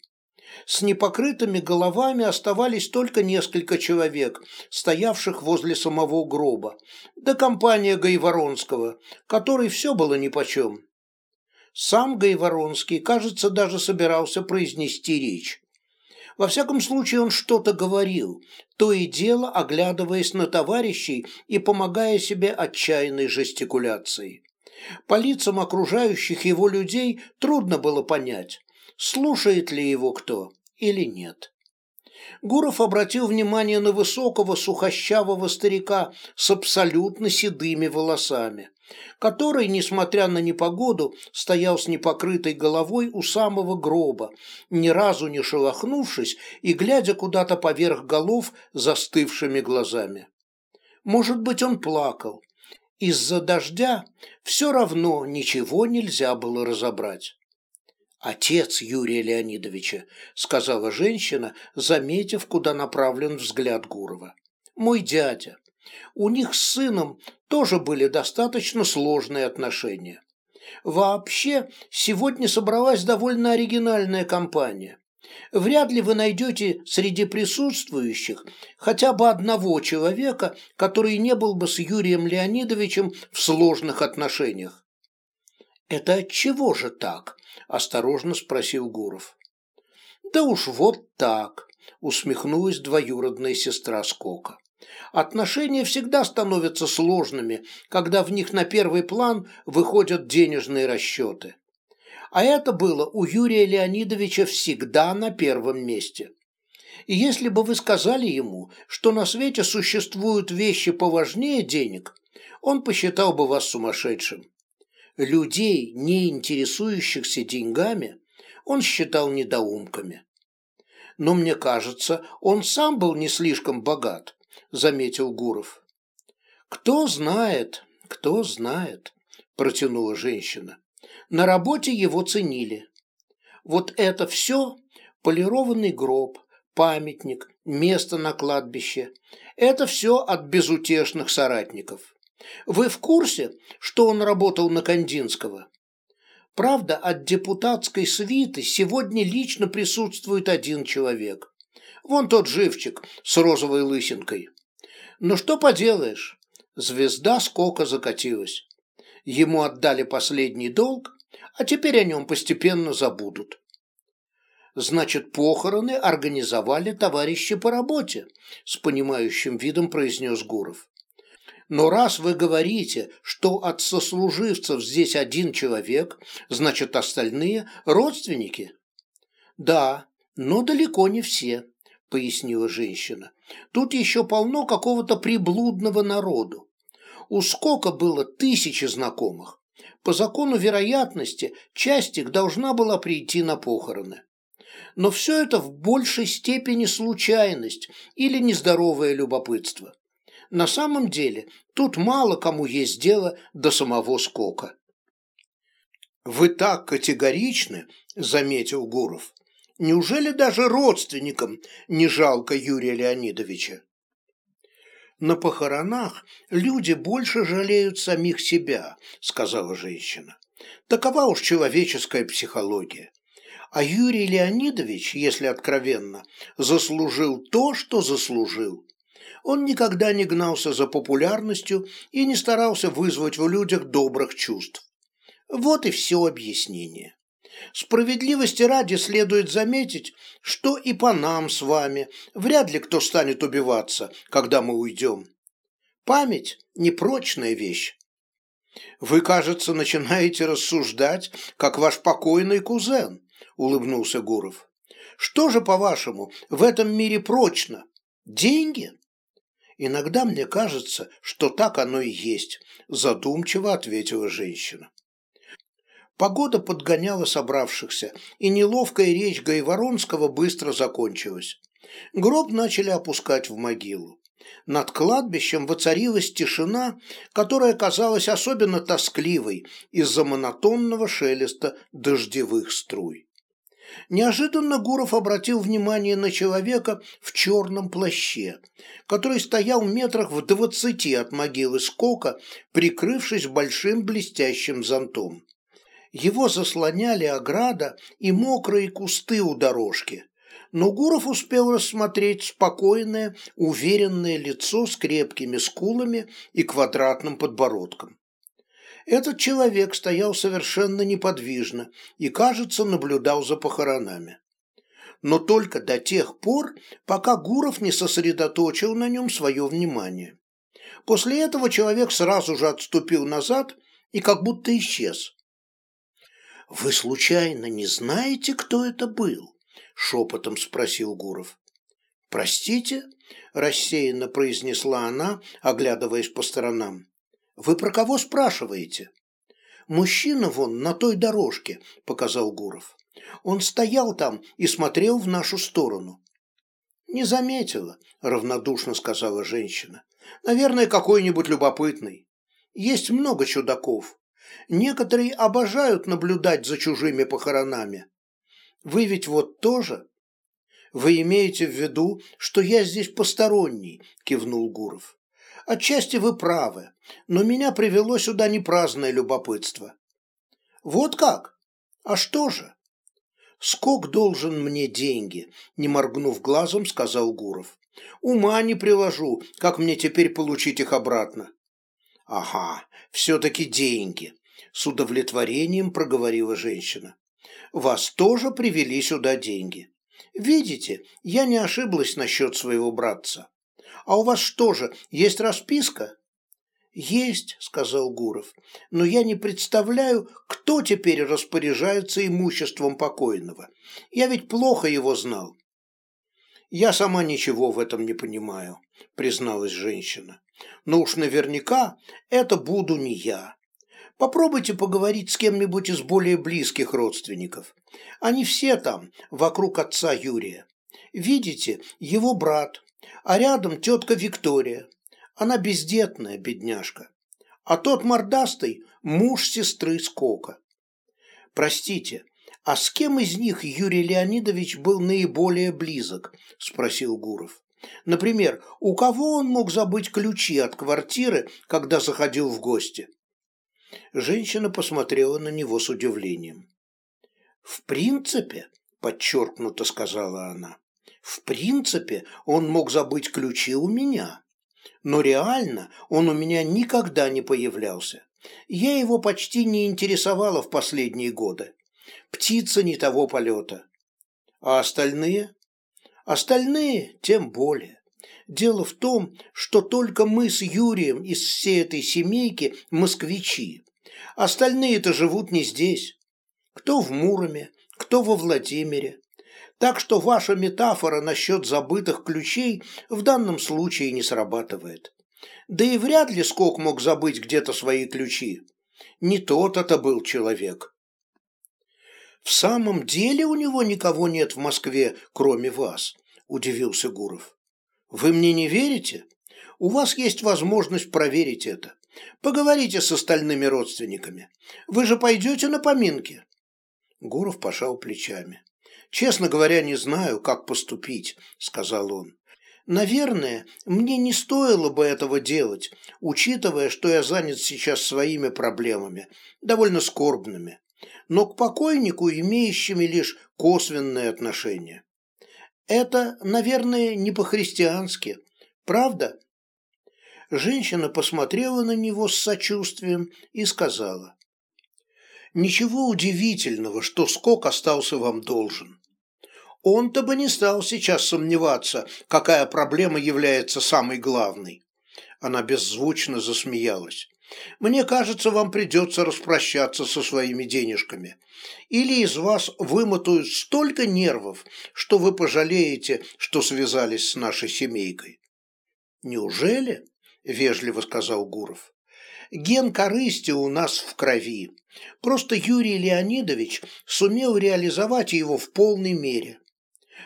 С непокрытыми головами оставались только несколько человек, стоявших возле самого гроба, да компания Гайворонского, которой все было нипочем. Сам Гайворонский, кажется, даже собирался произнести речь. Во всяком случае, он что-то говорил, то и дело оглядываясь на товарищей и помогая себе отчаянной жестикуляцией. По лицам окружающих его людей трудно было понять, слушает ли его кто или нет. Гуров обратил внимание на высокого сухощавого старика с абсолютно седыми волосами, который, несмотря на непогоду, стоял с непокрытой головой у самого гроба, ни разу не шелохнувшись и глядя куда-то поверх голов застывшими глазами. Может быть, он плакал. Из-за дождя все равно ничего нельзя было разобрать. «Отец Юрия Леонидовича», — сказала женщина, заметив, куда направлен взгляд Гурова. «Мой дядя. У них с сыном тоже были достаточно сложные отношения. Вообще, сегодня собралась довольно оригинальная компания. Вряд ли вы найдете среди присутствующих хотя бы одного человека, который не был бы с Юрием Леонидовичем в сложных отношениях. «Это от чего же так?» – осторожно спросил Гуров. «Да уж вот так», – усмехнулась двоюродная сестра Скока. «Отношения всегда становятся сложными, когда в них на первый план выходят денежные расчеты. А это было у Юрия Леонидовича всегда на первом месте. И если бы вы сказали ему, что на свете существуют вещи поважнее денег, он посчитал бы вас сумасшедшим. Людей, не интересующихся деньгами, он считал недоумками. Но мне кажется, он сам был не слишком богат, заметил Гуров. Кто знает, кто знает, протянула женщина. На работе его ценили. Вот это все полированный гроб, памятник, место на кладбище – это все от безутешных соратников. Вы в курсе, что он работал на Кандинского? Правда, от депутатской свиты сегодня лично присутствует один человек. Вон тот живчик с розовой лысинкой. Но что поделаешь, звезда скока закатилась. Ему отдали последний долг, а теперь о нем постепенно забудут. Значит, похороны организовали товарищи по работе, с понимающим видом произнес Гуров. Но раз вы говорите, что от сослуживцев здесь один человек, значит, остальные родственники? Да, но далеко не все, пояснила женщина. Тут еще полно какого-то приблудного народу. У Скока было тысячи знакомых. По закону вероятности часть их должна была прийти на похороны но все это в большей степени случайность или нездоровое любопытство. На самом деле тут мало кому есть дело до самого скока. «Вы так категоричны», — заметил Гуров. «Неужели даже родственникам не жалко Юрия Леонидовича?» «На похоронах люди больше жалеют самих себя», — сказала женщина. «Такова уж человеческая психология. А Юрий Леонидович, если откровенно, заслужил то, что заслужил. Он никогда не гнался за популярностью и не старался вызвать в людях добрых чувств. Вот и все объяснение. Справедливости ради следует заметить, что и по нам с вами вряд ли кто станет убиваться, когда мы уйдем. Память – непрочная вещь. Вы, кажется, начинаете рассуждать, как ваш покойный кузен, улыбнулся Гуров. Что же, по-вашему, в этом мире прочно? Деньги? Иногда мне кажется, что так оно и есть, задумчиво ответила женщина. Погода подгоняла собравшихся, и неловкая речь Гайворонского быстро закончилась. Гроб начали опускать в могилу. Над кладбищем воцарилась тишина, которая казалась особенно тоскливой из-за монотонного шелеста дождевых струй. Неожиданно Гуров обратил внимание на человека в черном плаще, который стоял метрах в двадцати от могилы Скока, прикрывшись большим блестящим зонтом. Его заслоняли ограда и мокрые кусты у дорожки, но Гуров успел рассмотреть спокойное, уверенное лицо с крепкими скулами и квадратным подбородком. Этот человек стоял совершенно неподвижно и, кажется, наблюдал за похоронами. Но только до тех пор, пока Гуров не сосредоточил на нем свое внимание. После этого человек сразу же отступил назад и как будто исчез. «Вы случайно не знаете, кто это был?» – шепотом спросил Гуров. «Простите?» – рассеянно произнесла она, оглядываясь по сторонам. Вы про кого спрашиваете? Мужчина вон на той дорожке, показал Гуров. Он стоял там и смотрел в нашу сторону. Не заметила, равнодушно сказала женщина. Наверное, какой-нибудь любопытный. Есть много чудаков. Некоторые обожают наблюдать за чужими похоронами. Вы ведь вот тоже? Вы имеете в виду, что я здесь посторонний, кивнул Гуров. Отчасти вы правы, но меня привело сюда не праздное любопытство. Вот как? А что же? Скок должен мне деньги, не моргнув глазом, сказал Гуров. Ума не приложу, как мне теперь получить их обратно. Ага, все-таки деньги, с удовлетворением проговорила женщина. Вас тоже привели сюда деньги. Видите, я не ошиблась насчет своего братца. А у вас что же, есть расписка? Есть, сказал Гуров, но я не представляю, кто теперь распоряжается имуществом покойного. Я ведь плохо его знал. «Я сама ничего в этом не понимаю», – призналась женщина. «Но уж наверняка это буду не я. Попробуйте поговорить с кем-нибудь из более близких родственников. Они все там, вокруг отца Юрия. Видите, его брат, а рядом тетка Виктория. Она бездетная, бедняжка. А тот мордастый – муж сестры Скока. Простите, а с кем из них Юрий Леонидович был наиболее близок? – спросил Гуров. Например, у кого он мог забыть ключи от квартиры, когда заходил в гости? Женщина посмотрела на него с удивлением. «В принципе», – подчеркнуто сказала она, – «в принципе он мог забыть ключи у меня. Но реально он у меня никогда не появлялся. Я его почти не интересовала в последние годы. Птица не того полета. А остальные? Остальные тем более. Дело в том, что только мы с Юрием из всей этой семейки москвичи. Остальные-то живут не здесь. Кто в Муроме, кто во Владимире. Так что ваша метафора насчет забытых ключей в данном случае не срабатывает. Да и вряд ли Скок мог забыть где-то свои ключи. Не тот это был человек. В самом деле у него никого нет в Москве, кроме вас, удивился Гуров. Вы мне не верите? У вас есть возможность проверить это. Поговорите с остальными родственниками. Вы же пойдете на поминки. Гуров пожал плечами. «Честно говоря, не знаю, как поступить», — сказал он. «Наверное, мне не стоило бы этого делать, учитывая, что я занят сейчас своими проблемами, довольно скорбными, но к покойнику имеющими лишь косвенное отношение. Это, наверное, не по-христиански, правда?» Женщина посмотрела на него с сочувствием и сказала. «Ничего удивительного, что скок остался вам должен. Он-то бы не стал сейчас сомневаться, какая проблема является самой главной. Она беззвучно засмеялась. Мне кажется, вам придется распрощаться со своими денежками. Или из вас вымотают столько нервов, что вы пожалеете, что связались с нашей семейкой. Неужели? Вежливо сказал Гуров. Ген корысти у нас в крови. Просто Юрий Леонидович сумел реализовать его в полной мере.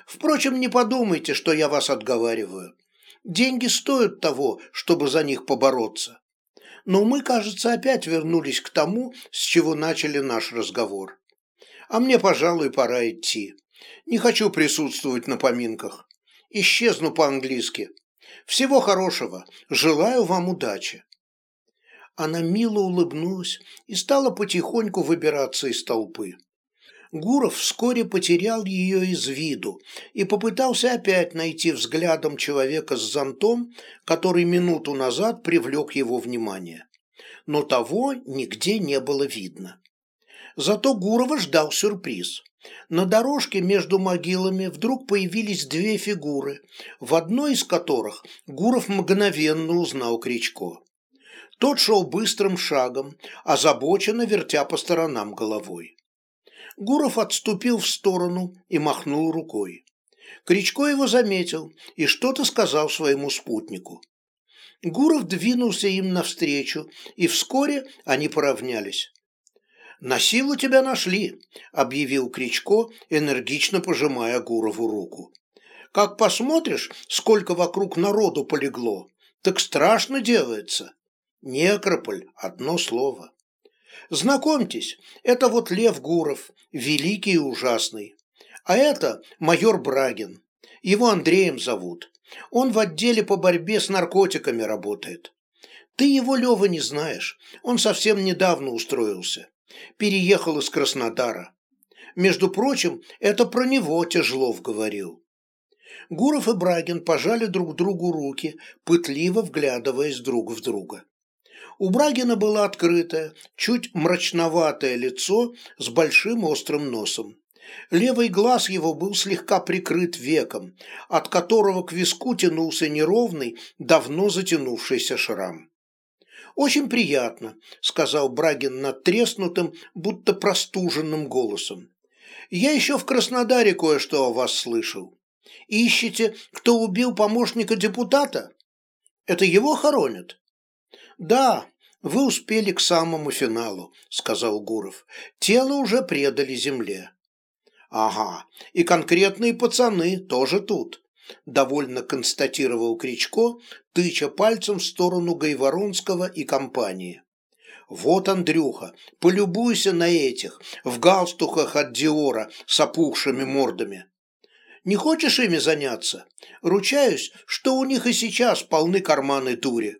Впрочем, не подумайте, что я вас отговариваю. Деньги стоят того, чтобы за них побороться. Но мы, кажется, опять вернулись к тому, с чего начали наш разговор. А мне, пожалуй, пора идти. Не хочу присутствовать на поминках. Исчезну по-английски. Всего хорошего. Желаю вам удачи. Она мило улыбнулась и стала потихоньку выбираться из толпы. Гуров вскоре потерял ее из виду и попытался опять найти взглядом человека с зонтом, который минуту назад привлек его внимание. Но того нигде не было видно. Зато Гурова ждал сюрприз. На дорожке между могилами вдруг появились две фигуры, в одной из которых Гуров мгновенно узнал Кричко. Тот шел быстрым шагом, озабоченно вертя по сторонам головой. Гуров отступил в сторону и махнул рукой. Кричко его заметил и что-то сказал своему спутнику. Гуров двинулся им навстречу, и вскоре они поравнялись. «На силу тебя нашли», — объявил Кричко, энергично пожимая Гурову руку. «Как посмотришь, сколько вокруг народу полегло, так страшно делается. Некрополь — одно слово». Знакомьтесь, это вот Лев Гуров, великий и ужасный. А это майор Брагин. Его Андреем зовут. Он в отделе по борьбе с наркотиками работает. Ты его, Лева, не знаешь. Он совсем недавно устроился. Переехал из Краснодара. Между прочим, это про него Тяжлов говорил. Гуров и Брагин пожали друг другу руки, пытливо вглядываясь друг в друга. У Брагина было открытое, чуть мрачноватое лицо с большим острым носом. Левый глаз его был слегка прикрыт веком, от которого к виску тянулся неровный, давно затянувшийся шрам. «Очень приятно», — сказал Брагин надтреснутым, будто простуженным голосом. «Я еще в Краснодаре кое-что о вас слышал. Ищете, кто убил помощника депутата? Это его хоронят? Да, вы успели к самому финалу, сказал Гуров. Тело уже предали земле. Ага, и конкретные пацаны тоже тут, довольно констатировал Кричко, тыча пальцем в сторону Гайворонского и компании. Вот, Андрюха, полюбуйся на этих, в галстуках от Диора с опухшими мордами. Не хочешь ими заняться? Ручаюсь, что у них и сейчас полны карманы дури.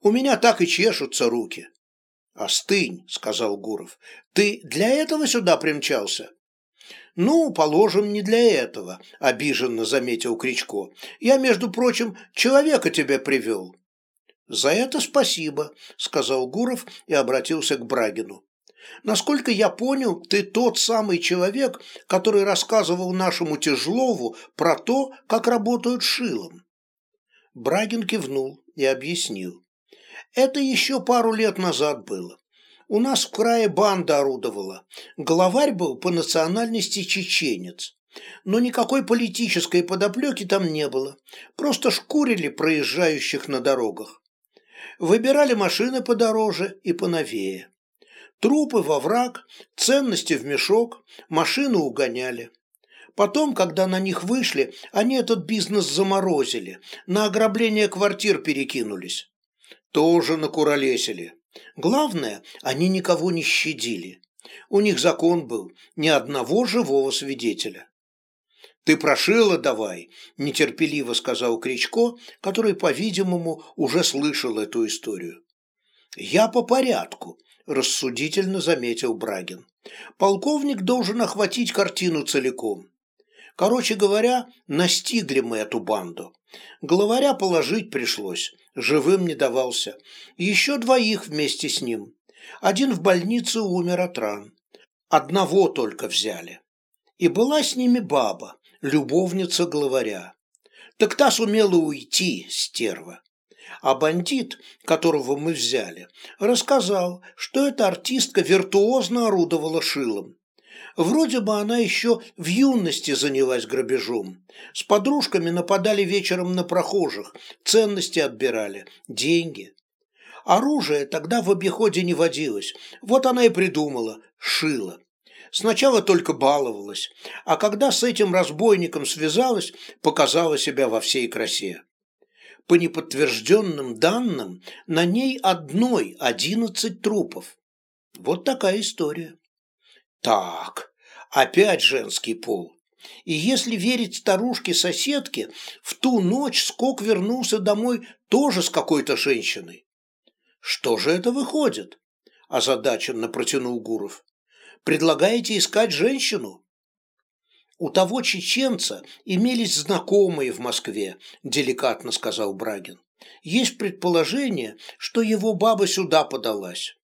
У меня так и чешутся руки. «Остынь», — сказал Гуров. «Ты для этого сюда примчался?» «Ну, положим, не для этого», — обиженно заметил Кричко. «Я, между прочим, человека тебе привел. «За это спасибо», – сказал Гуров и обратился к Брагину. «Насколько я понял, ты тот самый человек, который рассказывал нашему Тяжлову про то, как работают шилом». Брагин кивнул и объяснил. «Это еще пару лет назад было. У нас в крае банда орудовала. Главарь был по национальности чеченец. Но никакой политической подоплеки там не было. Просто шкурили проезжающих на дорогах. Выбирали машины подороже и поновее. Трупы во враг, ценности в мешок, машины угоняли. Потом, когда на них вышли, они этот бизнес заморозили, на ограбление квартир перекинулись. Тоже накуролесили. Главное, они никого не щадили. У них закон был, ни одного живого свидетеля. «Ты прошила давай», – нетерпеливо сказал Кричко, который, по-видимому, уже слышал эту историю. «Я по порядку», – рассудительно заметил Брагин. «Полковник должен охватить картину целиком. Короче говоря, настигли мы эту банду. Главаря положить пришлось, живым не давался. Еще двоих вместе с ним. Один в больнице умер от ран. Одного только взяли. И была с ними баба, любовница главаря. Так та сумела уйти, стерва. А бандит, которого мы взяли, рассказал, что эта артистка виртуозно орудовала шилом. Вроде бы она еще в юности занялась грабежом. С подружками нападали вечером на прохожих, ценности отбирали, деньги. Оружие тогда в обиходе не водилось, вот она и придумала – шила. Сначала только баловалась, а когда с этим разбойником связалась, показала себя во всей красе. По неподтвержденным данным, на ней одной одиннадцать трупов. Вот такая история. Так, опять женский пол. И если верить старушке-соседке, в ту ночь Скок вернулся домой тоже с какой-то женщиной. Что же это выходит? Озадаченно протянул Гуров. Предлагаете искать женщину? У того чеченца имелись знакомые в Москве, деликатно сказал Брагин. Есть предположение, что его баба сюда подалась.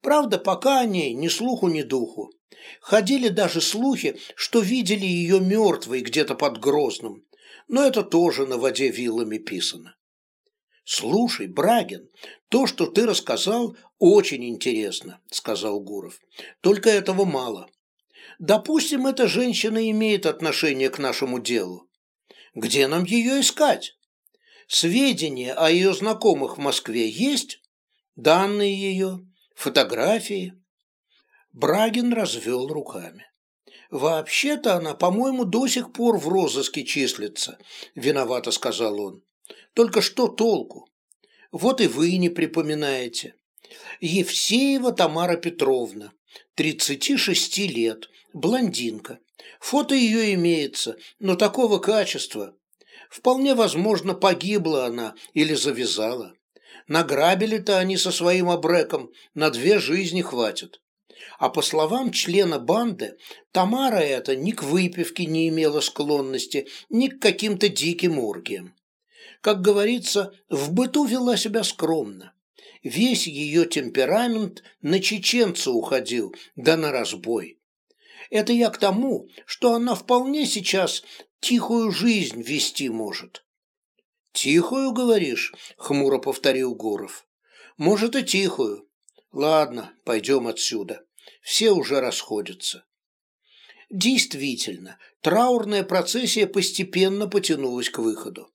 Правда, пока о ней ни слуху, ни духу. Ходили даже слухи, что видели ее мертвой где-то под Грозным, но это тоже на воде вилами писано. «Слушай, Брагин, то, что ты рассказал, очень интересно», – сказал Гуров. «Только этого мало. Допустим, эта женщина имеет отношение к нашему делу. Где нам ее искать? Сведения о ее знакомых в Москве есть? Данные ее? Фотографии?» Брагин развел руками. «Вообще-то она, по-моему, до сих пор в розыске числится», – виновато сказал он. Только что толку? Вот и вы не припоминаете. Евсеева Тамара Петровна, 36 лет, блондинка. Фото ее имеется, но такого качества. Вполне возможно, погибла она или завязала. Награбили-то они со своим обреком, на две жизни хватит. А по словам члена банды, Тамара эта ни к выпивке не имела склонности, ни к каким-то диким оргиям как говорится, в быту вела себя скромно. Весь ее темперамент на чеченца уходил, да на разбой. Это я к тому, что она вполне сейчас тихую жизнь вести может. «Тихую, говоришь?» — хмуро повторил Гуров. «Может, и тихую. Ладно, пойдем отсюда. Все уже расходятся». Действительно, траурная процессия постепенно потянулась к выходу.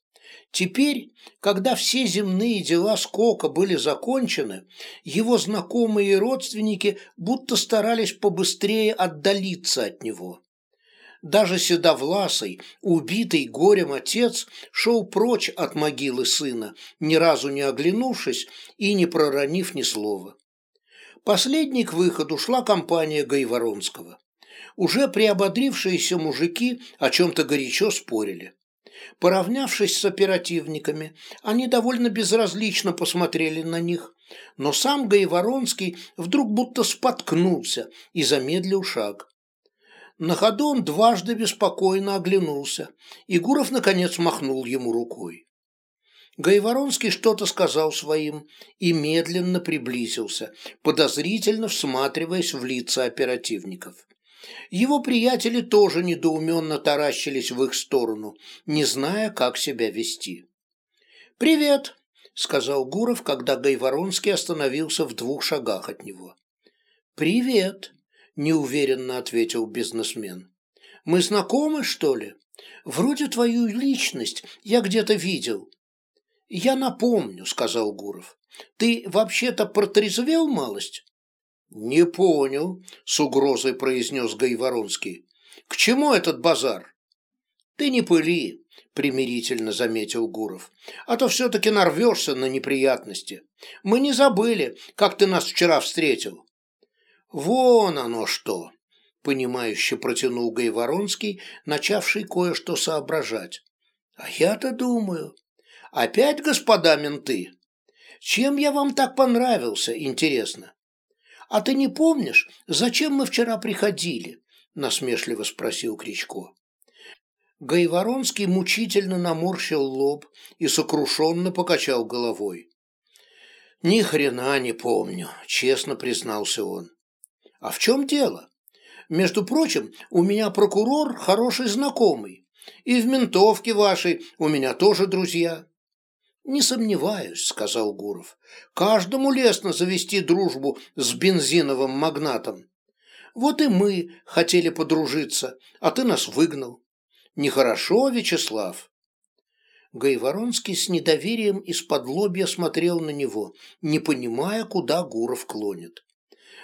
Теперь, когда все земные дела Скока были закончены, его знакомые и родственники будто старались побыстрее отдалиться от него. Даже седовласый, убитый горем отец шел прочь от могилы сына, ни разу не оглянувшись и не проронив ни слова. Последней к выходу шла компания Гайворонского. Уже приободрившиеся мужики о чем-то горячо спорили. Поравнявшись с оперативниками, они довольно безразлично посмотрели на них, но сам Гайворонский вдруг будто споткнулся и замедлил шаг. На ходу он дважды беспокойно оглянулся, и Гуров наконец махнул ему рукой. Гайворонский что-то сказал своим и медленно приблизился, подозрительно всматриваясь в лица оперативников. Его приятели тоже недоуменно таращились в их сторону, не зная, как себя вести. «Привет!» — сказал Гуров, когда Гайворонский остановился в двух шагах от него. «Привет!» — неуверенно ответил бизнесмен. «Мы знакомы, что ли? Вроде твою личность я где-то видел». «Я напомню», — сказал Гуров. «Ты вообще-то протрезвел малость?» «Не понял», — с угрозой произнес Гайворонский. «К чему этот базар?» «Ты не пыли», — примирительно заметил Гуров. «А то все-таки нарвешься на неприятности. Мы не забыли, как ты нас вчера встретил». «Вон оно что!» — понимающе протянул Гайворонский, начавший кое-что соображать. «А я-то думаю, опять господа менты? Чем я вам так понравился, интересно?» «А ты не помнишь, зачем мы вчера приходили?» – насмешливо спросил Кричко. Гайворонский мучительно наморщил лоб и сокрушенно покачал головой. «Ни хрена не помню», – честно признался он. «А в чем дело? Между прочим, у меня прокурор хороший знакомый, и в ментовке вашей у меня тоже друзья. «Не сомневаюсь», — сказал Гуров. «Каждому лестно завести дружбу с бензиновым магнатом. Вот и мы хотели подружиться, а ты нас выгнал. Нехорошо, Вячеслав». Гайворонский с недоверием из-под лобья смотрел на него, не понимая, куда Гуров клонит.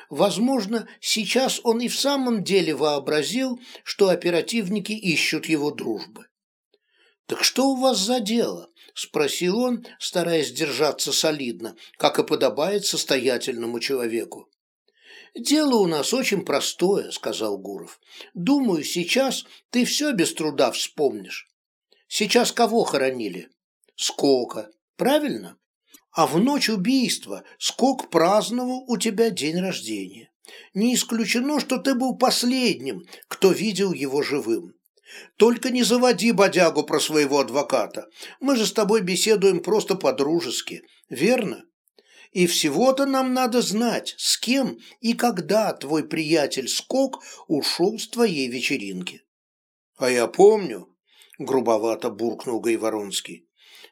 Возможно, сейчас он и в самом деле вообразил, что оперативники ищут его дружбы. «Так что у вас за дело?» – спросил он, стараясь держаться солидно, как и подобает состоятельному человеку. «Дело у нас очень простое», – сказал Гуров. «Думаю, сейчас ты все без труда вспомнишь. Сейчас кого хоронили? Скока, правильно? А в ночь убийства Скок праздновал у тебя день рождения. Не исключено, что ты был последним, кто видел его живым. Только не заводи бодягу про своего адвоката. Мы же с тобой беседуем просто по-дружески, верно? И всего-то нам надо знать, с кем и когда твой приятель Скок ушел с твоей вечеринки. А я помню, грубовато буркнул Гайворонский.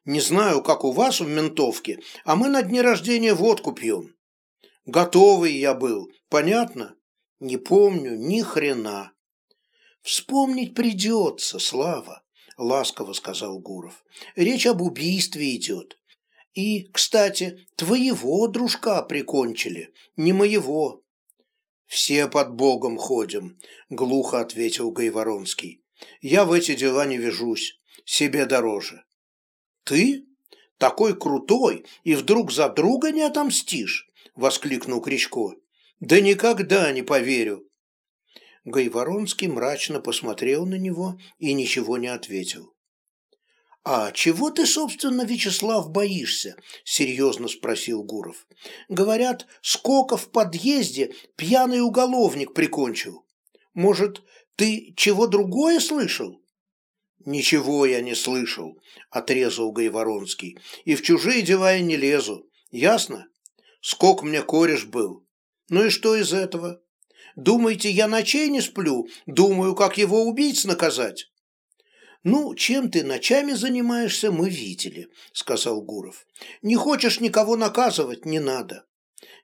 Не знаю, как у вас в ментовке, а мы на дне рождения водку пьем. Готовый я был, понятно? Не помню ни хрена. «Вспомнить придется, Слава», — ласково сказал Гуров. «Речь об убийстве идет. И, кстати, твоего дружка прикончили, не моего». «Все под Богом ходим», — глухо ответил Гайворонский. «Я в эти дела не вяжусь, себе дороже». «Ты? Такой крутой, и вдруг за друга не отомстишь?» — воскликнул Кричко. «Да никогда не поверю». Гайворонский мрачно посмотрел на него и ничего не ответил. «А чего ты, собственно, Вячеслав, боишься?» – серьезно спросил Гуров. «Говорят, сколько в подъезде пьяный уголовник прикончил. Может, ты чего другое слышал?» «Ничего я не слышал», – отрезал Гайворонский. «И в чужие дела я не лезу. Ясно? Скок мне кореш был. Ну и что из этого?» Думаете, я ночей не сплю? Думаю, как его убийц наказать?» «Ну, чем ты ночами занимаешься, мы видели», — сказал Гуров. «Не хочешь никого наказывать, не надо.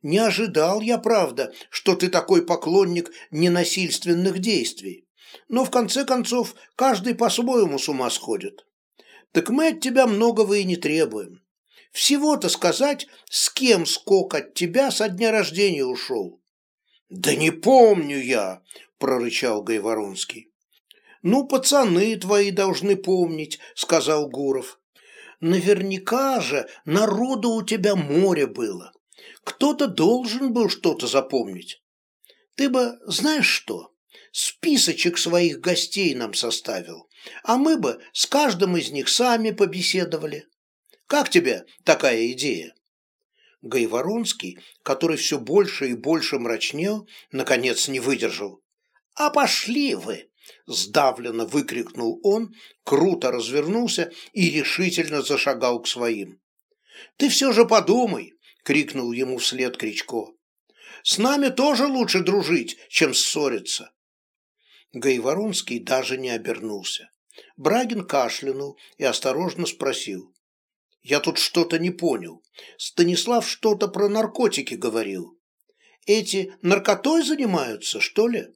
Не ожидал я, правда, что ты такой поклонник ненасильственных действий. Но в конце концов каждый по-своему с ума сходит. Так мы от тебя многого и не требуем. Всего-то сказать, с кем скок от тебя со дня рождения ушел. Да не помню я, прорычал Гайворонский. Ну, пацаны твои должны помнить, сказал Гуров. Наверняка же народу у тебя море было. Кто-то должен был что-то запомнить. Ты бы, знаешь что, списочек своих гостей нам составил, а мы бы с каждым из них сами побеседовали. Как тебе такая идея?» Гайворонский, который все больше и больше мрачнел, наконец не выдержал. «А пошли вы!» – сдавленно выкрикнул он, круто развернулся и решительно зашагал к своим. «Ты все же подумай!» – крикнул ему вслед Кричко. «С нами тоже лучше дружить, чем ссориться!» Гайворонский даже не обернулся. Брагин кашлянул и осторожно спросил. Я тут что-то не понял. Станислав что-то про наркотики говорил. Эти наркотой занимаются, что ли?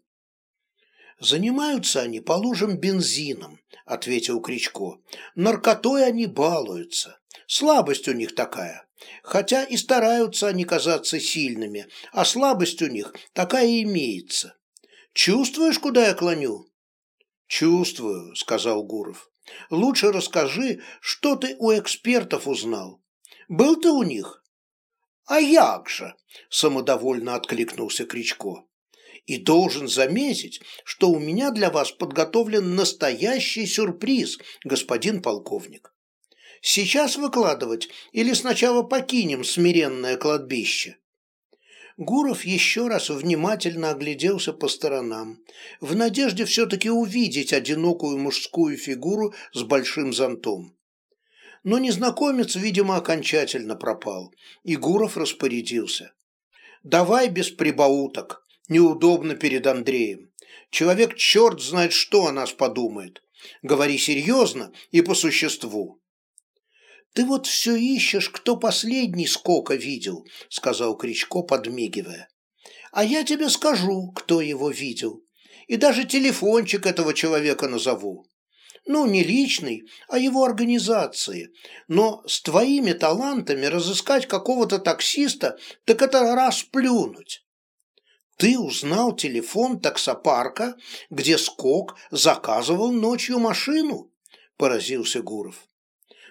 Занимаются они, положим, бензином, ответил Кричко. Наркотой они балуются. Слабость у них такая. Хотя и стараются они казаться сильными, а слабость у них такая имеется. Чувствуешь, куда я клоню? Чувствую, сказал Гуров. Лучше расскажи, что ты у экспертов узнал. Был ты у них? А як же, самодовольно откликнулся Кричко. И должен заметить, что у меня для вас подготовлен настоящий сюрприз, господин полковник. Сейчас выкладывать или сначала покинем смиренное кладбище? Гуров еще раз внимательно огляделся по сторонам, в надежде все-таки увидеть одинокую мужскую фигуру с большим зонтом. Но незнакомец, видимо, окончательно пропал, и Гуров распорядился. «Давай без прибауток, неудобно перед Андреем. Человек черт знает, что о нас подумает. Говори серьезно и по существу». «Ты вот все ищешь, кто последний скока видел», — сказал Кричко, подмигивая. «А я тебе скажу, кто его видел. И даже телефончик этого человека назову. Ну, не личный, а его организации. Но с твоими талантами разыскать какого-то таксиста, так это раз плюнуть». Ты узнал телефон таксопарка, где Скок заказывал ночью машину? Поразился Гуров.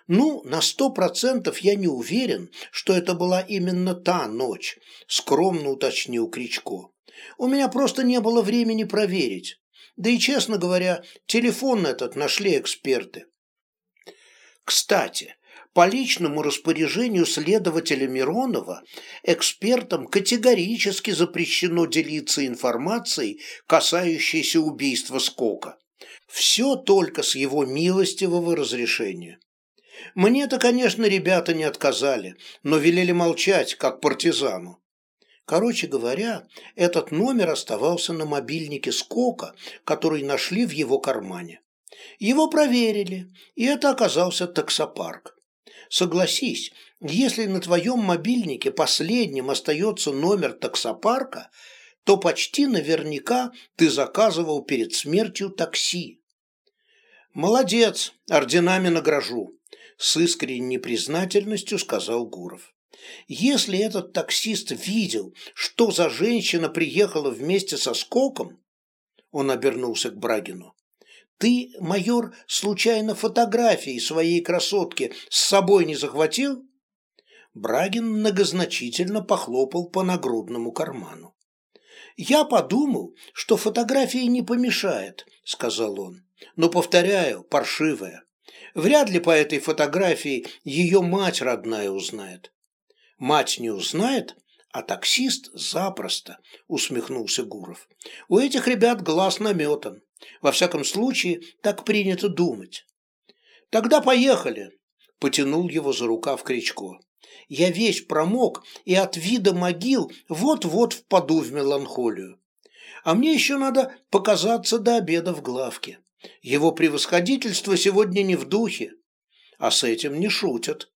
Ну, на сто процентов я не уверен, что это была именно та ночь, скромно уточнил Кричко. У меня просто не было времени проверить. Да и, честно говоря, телефон этот нашли эксперты. Кстати, по личному распоряжению следователя Миронова экспертам категорически запрещено делиться информацией, касающейся убийства Скока. Все только с его милостивого разрешения. Мне-то, конечно, ребята не отказали, но велели молчать, как партизану. Короче говоря, этот номер оставался на мобильнике Скока, который нашли в его кармане. Его проверили, и это оказался таксопарк. Согласись, если на твоем мобильнике последним остается номер таксопарка, то почти наверняка ты заказывал перед смертью такси. Молодец, орденами награжу с искренней признательностью сказал Гуров. Если этот таксист видел, что за женщина приехала вместе со скоком, он обернулся к Брагину. Ты, майор, случайно фотографии своей красотки с собой не захватил? Брагин многозначительно похлопал по нагрудному карману. «Я подумал, что фотографии не помешает», — сказал он. «Но, повторяю, паршивая. Вряд ли по этой фотографии ее мать родная узнает. Мать не узнает, а таксист запросто, усмехнулся Гуров. У этих ребят глаз наметан. Во всяком случае, так принято думать. Тогда поехали, потянул его за рукав Кричко. Я весь промок и от вида могил вот-вот впаду в меланхолию. А мне еще надо показаться до обеда в главке. Его превосходительство сегодня не в духе, а с этим не шутят.